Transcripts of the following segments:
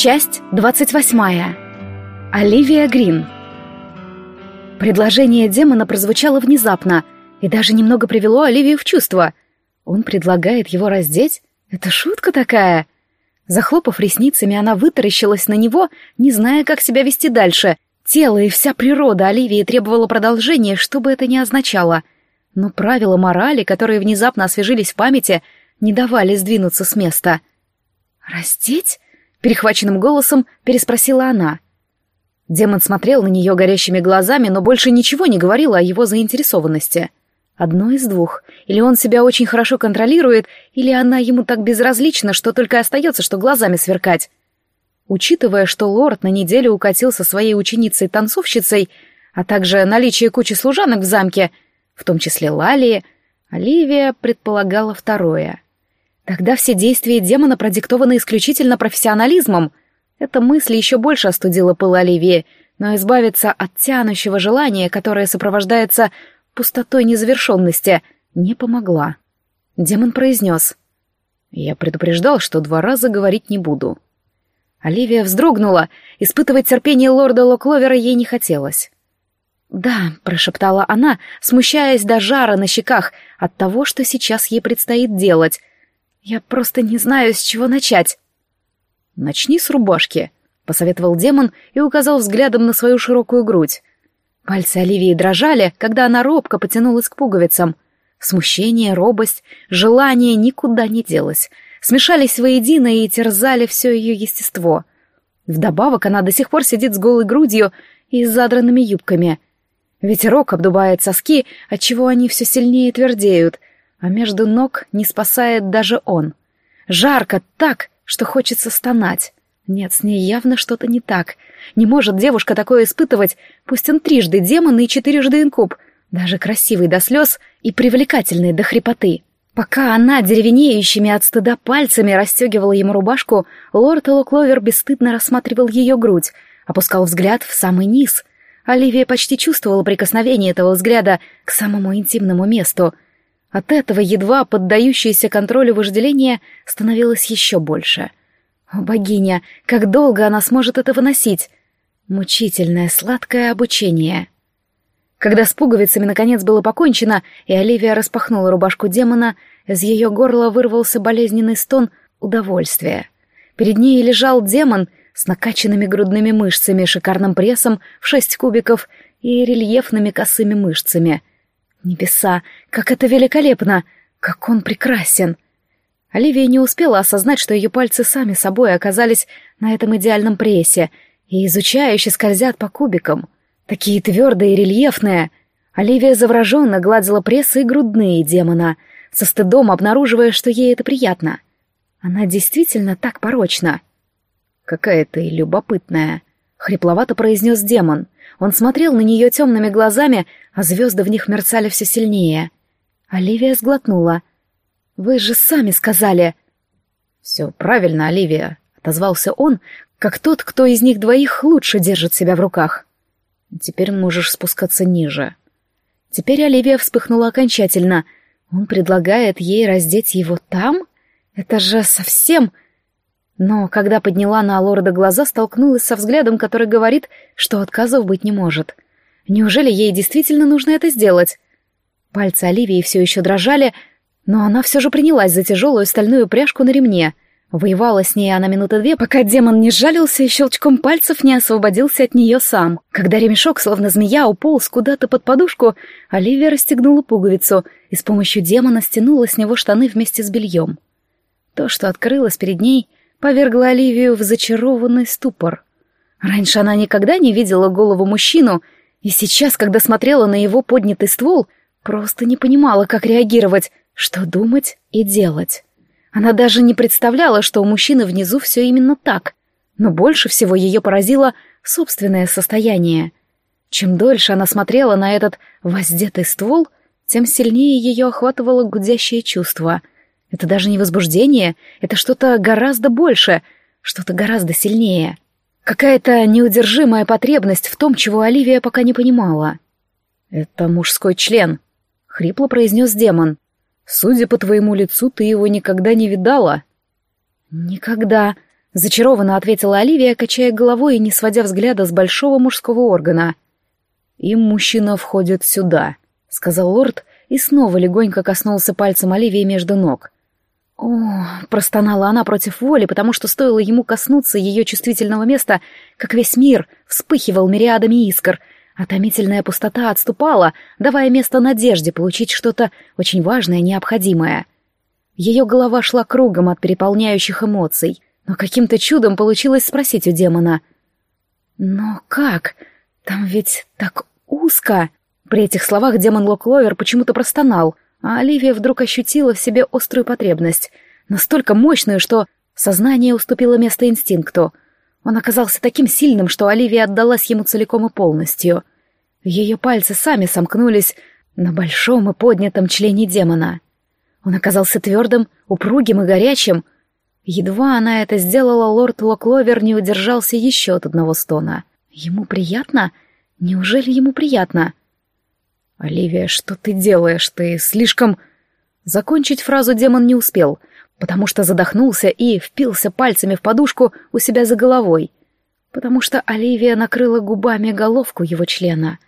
Часть двадцать восьмая. Оливия Грин. Предложение демона прозвучало внезапно и даже немного привело Оливию в чувство. Он предлагает его раздеть? Это шутка такая? Захлопав ресницами, она вытаращилась на него, не зная, как себя вести дальше. Тело и вся природа Оливии требовало продолжения, что бы это ни означало. Но правила морали, которые внезапно освежились в памяти, не давали сдвинуться с места. «Раздеть?» — перехваченным голосом переспросила она. Демон смотрел на нее горящими глазами, но больше ничего не говорил о его заинтересованности. Одно из двух. Или он себя очень хорошо контролирует, или она ему так безразлична, что только остается, что глазами сверкать. Учитывая, что лорд на неделю укатил со своей ученицей-танцовщицей, а также наличие кучи служанок в замке, в том числе Лалии, Оливия предполагала второе — Тогда все действия демона продиктованы исключительно профессионализмом. Эта мысль еще больше остудила пыл Оливии, но избавиться от тянущего желания, которое сопровождается пустотой незавершенности, не помогла. Демон произнес. «Я предупреждал, что два раза говорить не буду». Оливия вздрогнула. Испытывать терпение лорда Локловера ей не хотелось. «Да», — прошептала она, смущаясь до жара на щеках от того, что сейчас ей предстоит делать, я просто не знаю, с чего начать. Начни с рубашки, посоветовал демон и указал взглядом на свою широкую грудь. Пальцы Оливии дрожали, когда она робко потянулась к пуговицам. Смущение, робость, желание никуда не делось. Смешались воедино и терзали все ее естество. Вдобавок она до сих пор сидит с голой грудью и с задранными юбками. Ветерок обдувает соски, отчего они все сильнее твердеют, а между ног не спасает даже он. Жарко так, что хочется стонать. Нет, с ней явно что-то не так. Не может девушка такое испытывать, пусть он трижды демон и четырежды инкуб, даже красивый до слез и привлекательный до хрипоты. Пока она деревенеющими от стыда пальцами расстегивала ему рубашку, лорд Элокловер бесстыдно рассматривал ее грудь, опускал взгляд в самый низ. Оливия почти чувствовала прикосновение этого взгляда к самому интимному месту — от этого едва поддающееся контролю вожделение становилось еще больше. О, богиня, как долго она сможет это выносить? Мучительное, сладкое обучение. Когда с пуговицами наконец было покончено, и Оливия распахнула рубашку демона, из ее горла вырвался болезненный стон удовольствия. Перед ней лежал демон с накачанными грудными мышцами, шикарным прессом в шесть кубиков и рельефными косыми мышцами — Небеса, как это великолепно! Как он прекрасен! Оливия не успела осознать, что ее пальцы сами собой оказались на этом идеальном прессе и изучающе скользят по кубикам. Такие твердые и рельефные. Оливия завороженно гладила прессы и грудные демона, со стыдом обнаруживая, что ей это приятно. Она действительно так порочна. «Какая ты любопытная», — хрипловато произнес демон — он смотрел на нее темными глазами, а звезды в них мерцали все сильнее. Оливия сглотнула. «Вы же сами сказали...» «Все правильно, Оливия», — отозвался он, как тот, кто из них двоих лучше держит себя в руках. «Теперь можешь спускаться ниже». Теперь Оливия вспыхнула окончательно. Он предлагает ей раздеть его там? Это же совсем... Но когда подняла на лорда глаза, столкнулась со взглядом, который говорит, что отказов быть не может. Неужели ей действительно нужно это сделать? Пальцы Оливии все еще дрожали, но она все же принялась за тяжелую стальную пряжку на ремне. Воевала с ней она минуты две, пока демон не сжалился и щелчком пальцев не освободился от нее сам. Когда ремешок, словно змея, уполз куда-то под подушку, Оливия расстегнула пуговицу и с помощью демона стянула с него штаны вместе с бельем. То, что открылось перед ней — повергло Оливию в зачарованный ступор. Раньше она никогда не видела голову мужчину, и сейчас, когда смотрела на его поднятый ствол, просто не понимала, как реагировать, что думать и делать. Она даже не представляла, что у мужчины внизу все именно так, но больше всего ее поразило собственное состояние. Чем дольше она смотрела на этот воздетый ствол, тем сильнее ее охватывало гудящее чувство — это даже не возбуждение, это что-то гораздо больше, что-то гораздо сильнее. Какая-то неудержимая потребность в том, чего Оливия пока не понимала. «Это мужской член», — хрипло произнес демон. «Судя по твоему лицу, ты его никогда не видала». «Никогда», — зачарованно ответила Оливия, качая головой и не сводя взгляда с большого мужского органа. «Им мужчина входит сюда», — сказал лорд и снова легонько коснулся пальцем Оливии между ног. «О!» — простонала она против воли, потому что стоило ему коснуться ее чувствительного места, как весь мир вспыхивал мириадами искр, а томительная пустота отступала, давая место надежде получить что-то очень важное, необходимое. Ее голова шла кругом от переполняющих эмоций, но каким-то чудом получилось спросить у демона. «Но как? Там ведь так узко!» При этих словах демон Локловер почему-то простонал, а Оливия вдруг ощутила в себе острую потребность, настолько мощную, что сознание уступило место инстинкту. Он оказался таким сильным, что Оливия отдалась ему целиком и полностью. Ее пальцы сами сомкнулись на большом и поднятом члене демона. Он оказался твердым, упругим и горячим. Едва она это сделала, лорд Локловер не удержался еще от одного стона. Ему приятно? Неужели ему приятно? «Оливия, что ты делаешь? Ты слишком...» Закончить фразу демон не успел, потому что задохнулся и впился пальцами в подушку у себя за головой, потому что Оливия накрыла губами головку его члена.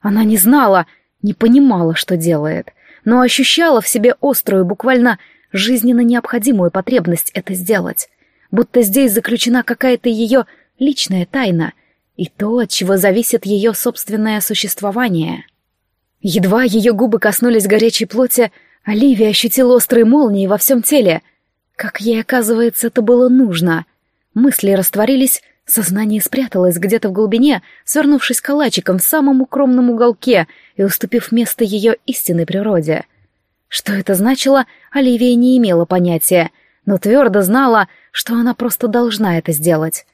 Она не знала, не понимала, что делает, но ощущала в себе острую, буквально жизненно необходимую потребность это сделать, будто здесь заключена какая-то ее личная тайна и то, от чего зависит ее собственное существование. Едва ее губы коснулись горячей плоти, Оливия ощутила острые молнии во всем теле. Как ей, оказывается, это было нужно. Мысли растворились, сознание спряталось где-то в глубине, свернувшись калачиком в самом укромном уголке и уступив место ее истинной природе. Что это значило, Оливия не имела понятия, но твердо знала, что она просто должна это сделать.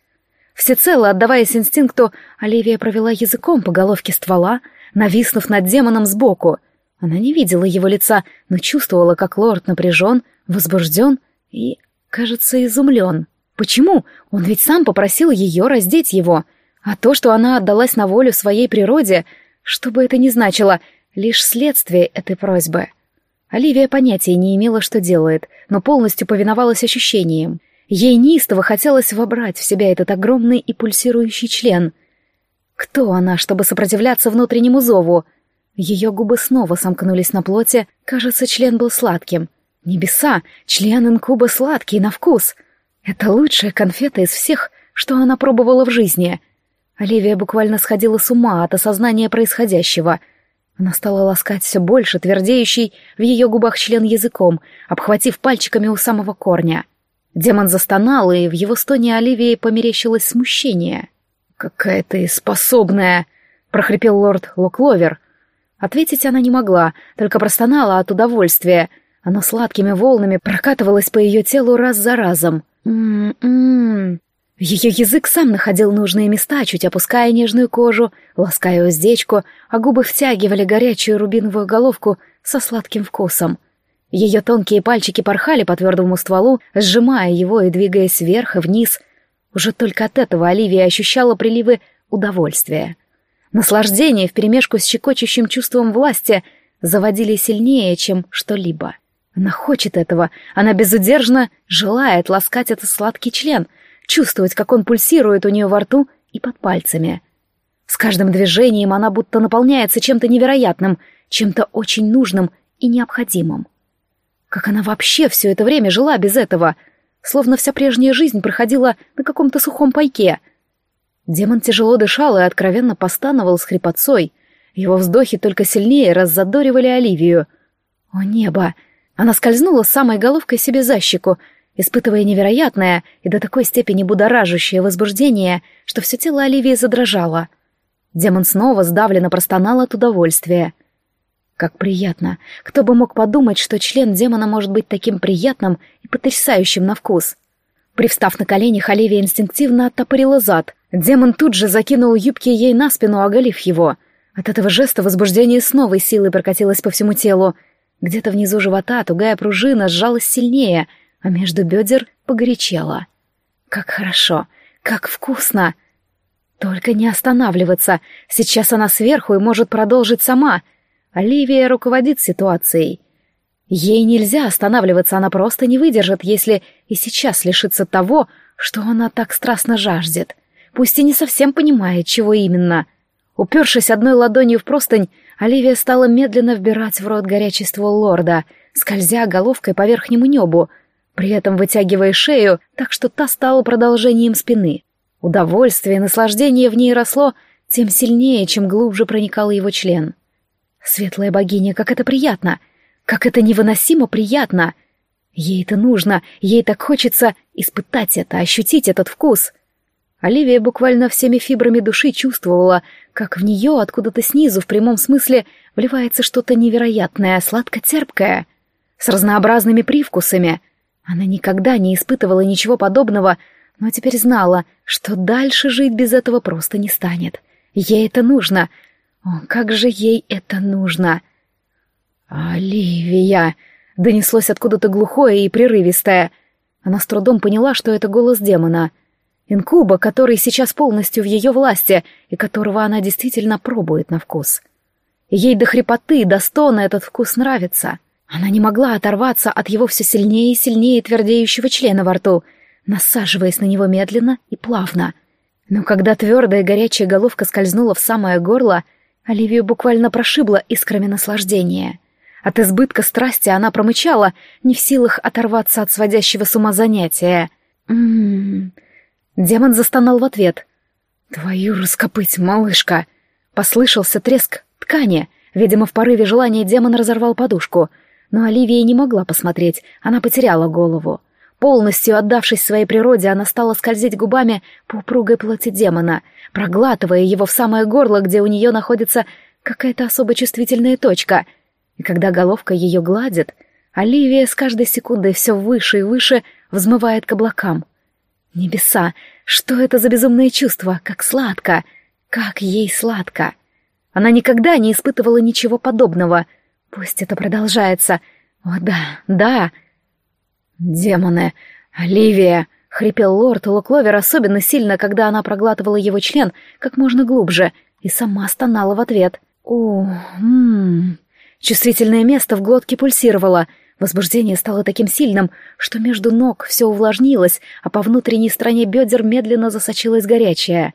Всецело отдаваясь инстинкту, Оливия провела языком по головке ствола, нависнув над демоном сбоку. Она не видела его лица, но чувствовала, как лорд напряжен, возбужден и, кажется, изумлен. Почему? Он ведь сам попросил ее раздеть его. А то, что она отдалась на волю своей природе, что бы это ни значило, лишь следствие этой просьбы. Оливия понятия не имела, что делает, но полностью повиновалась ощущениям. Ей неистово хотелось вобрать в себя этот огромный и пульсирующий член. Кто она, чтобы сопротивляться внутреннему зову? Ее губы снова сомкнулись на плоти, кажется, член был сладким. Небеса, член инкуба сладкий на вкус. Это лучшая конфета из всех, что она пробовала в жизни. Оливия буквально сходила с ума от осознания происходящего. Она стала ласкать все больше, твердеющий в ее губах член языком, обхватив пальчиками у самого корня. Демон застонал, и в его стоне Оливии померещилось смущение. «Какая ты способная!» — прохрипел лорд Локловер. Ответить она не могла, только простонала от удовольствия. Оно сладкими волнами прокатывалось по ее телу раз за разом. «М-м-м...» Ее язык сам находил нужные места, чуть опуская нежную кожу, лаская уздечку, а губы втягивали горячую рубиновую головку со сладким вкусом. Ее тонкие пальчики порхали по твердому стволу, сжимая его и двигаясь вверх и вниз — уже только от этого Оливия ощущала приливы удовольствия. Наслаждение вперемешку с щекочущим чувством власти заводили сильнее, чем что-либо. Она хочет этого, она безудержно желает ласкать этот сладкий член, чувствовать, как он пульсирует у нее во рту и под пальцами. С каждым движением она будто наполняется чем-то невероятным, чем-то очень нужным и необходимым. Как она вообще все это время жила без этого — словно вся прежняя жизнь проходила на каком-то сухом пайке. Демон тяжело дышал и откровенно постановал с хрипотцой. Его вздохи только сильнее раззадоривали Оливию. О небо! Она скользнула самой головкой себе за щеку, испытывая невероятное и до такой степени будоражащее возбуждение, что все тело Оливии задрожало. Демон снова сдавленно простонал от удовольствия. Как приятно. Кто бы мог подумать, что член демона может быть таким приятным и потрясающим на вкус. Привстав на колени, Оливия инстинктивно оттопырила зад. Демон тут же закинул юбки ей на спину, оголив его. От этого жеста возбуждение с новой силой прокатилось по всему телу. Где-то внизу живота тугая пружина сжалась сильнее, а между бедер погорячела. Как хорошо, как вкусно! Только не останавливаться. Сейчас она сверху и может продолжить сама — Оливия руководит ситуацией. Ей нельзя останавливаться, она просто не выдержит, если и сейчас лишится того, что она так страстно жаждет, пусть и не совсем понимает, чего именно. Упершись одной ладонью в простынь, Оливия стала медленно вбирать в рот горячий ствол лорда, скользя головкой по верхнему небу, при этом вытягивая шею, так что та стала продолжением спины. Удовольствие и наслаждение в ней росло тем сильнее, чем глубже проникал его член. Светлая богиня, как это приятно! Как это невыносимо приятно! Ей это нужно, ей так хочется испытать это, ощутить этот вкус. Оливия буквально всеми фибрами души чувствовала, как в нее откуда-то снизу, в прямом смысле, вливается что-то невероятное, сладко-терпкое, с разнообразными привкусами. Она никогда не испытывала ничего подобного, но теперь знала, что дальше жить без этого просто не станет. Ей это нужно. О, как же ей это нужно! «Оливия!» — донеслось откуда-то глухое и прерывистое. Она с трудом поняла, что это голос демона. Инкуба, который сейчас полностью в ее власти и которого она действительно пробует на вкус. Ей до хрипоты, до стона этот вкус нравится. Она не могла оторваться от его все сильнее и сильнее твердеющего члена во рту, насаживаясь на него медленно и плавно. Но когда твердая горячая головка скользнула в самое горло, Оливию буквально прошибла искрами наслаждения. От избытка страсти она промычала, не в силах оторваться от сводящего с ума занятия. «М-м-м...» Демон застонал в ответ. «Твою раскопыть, малышка!» Послышался треск ткани. Видимо, в порыве желания демон разорвал подушку. Но Оливия не могла посмотреть, она потеряла голову. Полностью отдавшись своей природе, она стала скользить губами по упругой плоти демона, проглатывая его в самое горло, где у нее находится какая-то особо чувствительная точка. И когда головка ее гладит, Оливия с каждой секундой все выше и выше взмывает к облакам. Небеса, что это за безумное чувство, как сладко, как ей сладко. Она никогда не испытывала ничего подобного. Пусть это продолжается. О да, да. Демоны, Оливия, хрипел лорд Лукловер особенно сильно, когда она проглатывала его член как можно глубже и сама стонала в ответ. О, мм. Чувствительное место в глотке пульсировало — Возбуждение стало таким сильным, что между ног все увлажнилось, а по внутренней стороне бедер медленно засочилась горячая.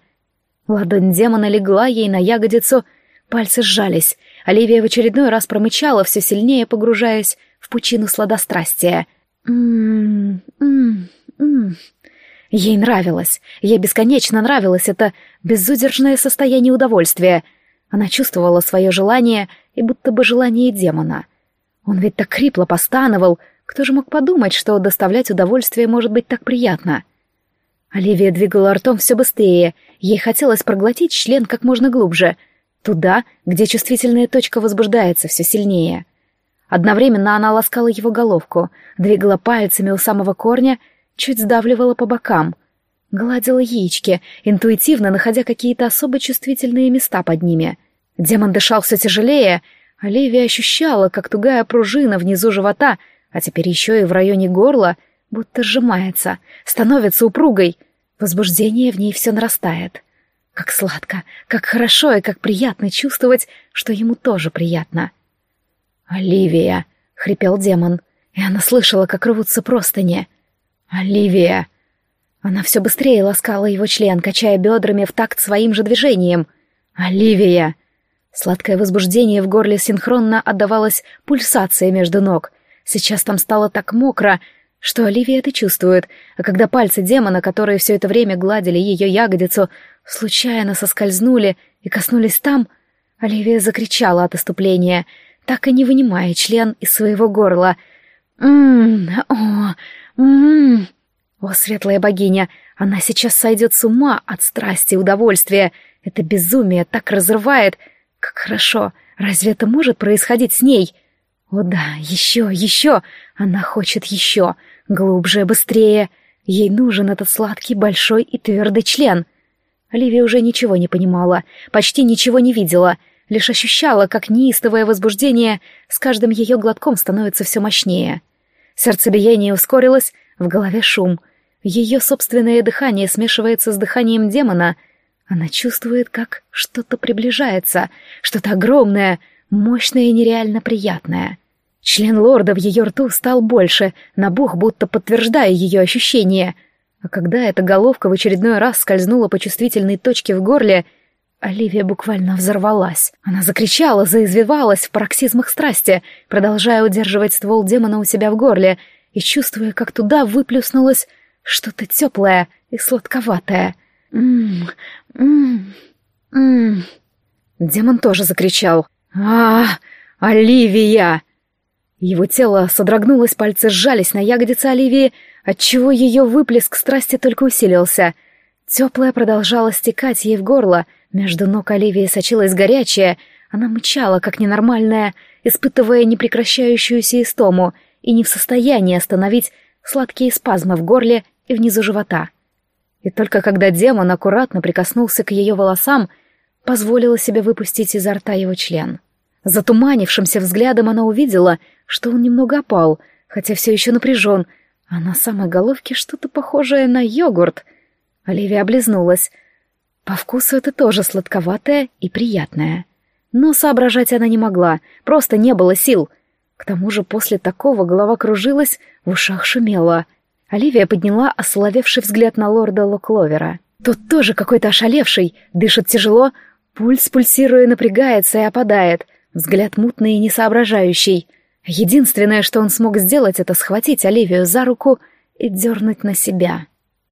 Ладонь демона легла ей на ягодицу, пальцы сжались. Оливия в очередной раз промычала, все сильнее погружаясь в пучину сладострастия. М-м-м, м-м. Ей нравилось, ей бесконечно нравилось это безудержное состояние удовольствия. Она чувствовала свое желание и будто бы желание демона — он ведь так хрипло постановал. Кто же мог подумать, что доставлять удовольствие может быть так приятно? Оливия двигала ртом все быстрее. Ей хотелось проглотить член как можно глубже. Туда, где чувствительная точка возбуждается все сильнее. Одновременно она ласкала его головку, двигала пальцами у самого корня, чуть сдавливала по бокам. Гладила яички, интуитивно находя какие-то особо чувствительные места под ними. Демон дышал все тяжелее, Оливия ощущала, как тугая пружина внизу живота, а теперь еще и в районе горла, будто сжимается, становится упругой. Возбуждение в ней все нарастает. Как сладко, как хорошо и как приятно чувствовать, что ему тоже приятно. «Оливия!» — хрипел демон, и она слышала, как рвутся простыни. «Оливия!» Она все быстрее ласкала его член, качая бедрами в такт своим же движением. «Оливия!» Сладкое возбуждение в горле синхронно отдавалось пульсации между ног. Сейчас там стало так мокро, что Оливия это чувствует, а когда пальцы демона, которые все это время гладили ее ягодицу, случайно соскользнули и коснулись там, Оливия закричала от оступления, так и не вынимая член из своего горла. «Ммм, о, ммм...» О, светлая богиня, она сейчас сойдет с ума от страсти и удовольствия. Это безумие так разрывает, как хорошо! Разве это может происходить с ней? О да, еще, еще! Она хочет еще! Глубже, быстрее! Ей нужен этот сладкий, большой и твердый член. Оливия уже ничего не понимала, почти ничего не видела, лишь ощущала, как неистовое возбуждение с каждым ее глотком становится все мощнее. Сердцебиение ускорилось, в голове шум. Ее собственное дыхание смешивается с дыханием демона — она чувствует, как что-то приближается, что-то огромное, мощное и нереально приятное. Член лорда в ее рту стал больше, набух, будто подтверждая ее ощущение. А когда эта головка в очередной раз скользнула по чувствительной точке в горле, Оливия буквально взорвалась. Она закричала, заизвивалась в пароксизмах страсти, продолжая удерживать ствол демона у себя в горле и чувствуя, как туда выплюснулось что-то теплое и сладковатое. «Ммм, ммм, ммм...» Демон тоже закричал. а Оливия!» Его тело содрогнулось, пальцы сжались на ягодице Оливии, отчего ее выплеск страсти только усилился. Теплое продолжало стекать ей в горло, между ног Оливии сочилась горячая, она мычала, как ненормальная, испытывая непрекращающуюся истому и не в состоянии остановить сладкие спазмы в горле и внизу живота. И только когда демон аккуратно прикоснулся к ее волосам, позволила себе выпустить изо рта его член. Затуманившимся взглядом она увидела, что он немного опал, хотя все еще напряжен, а на самой головке что-то похожее на йогурт. Оливия облизнулась. По вкусу это тоже сладковатое и приятное. Но соображать она не могла, просто не было сил. К тому же после такого голова кружилась, в ушах шумела. Оливия подняла осоловевший взгляд на лорда Локловера. Тот тоже какой-то ошалевший, дышит тяжело, пульс, пульсируя, напрягается и опадает — взгляд мутный и несоображающий. Единственное, что он смог сделать, это схватить Оливию за руку и дернуть на себя.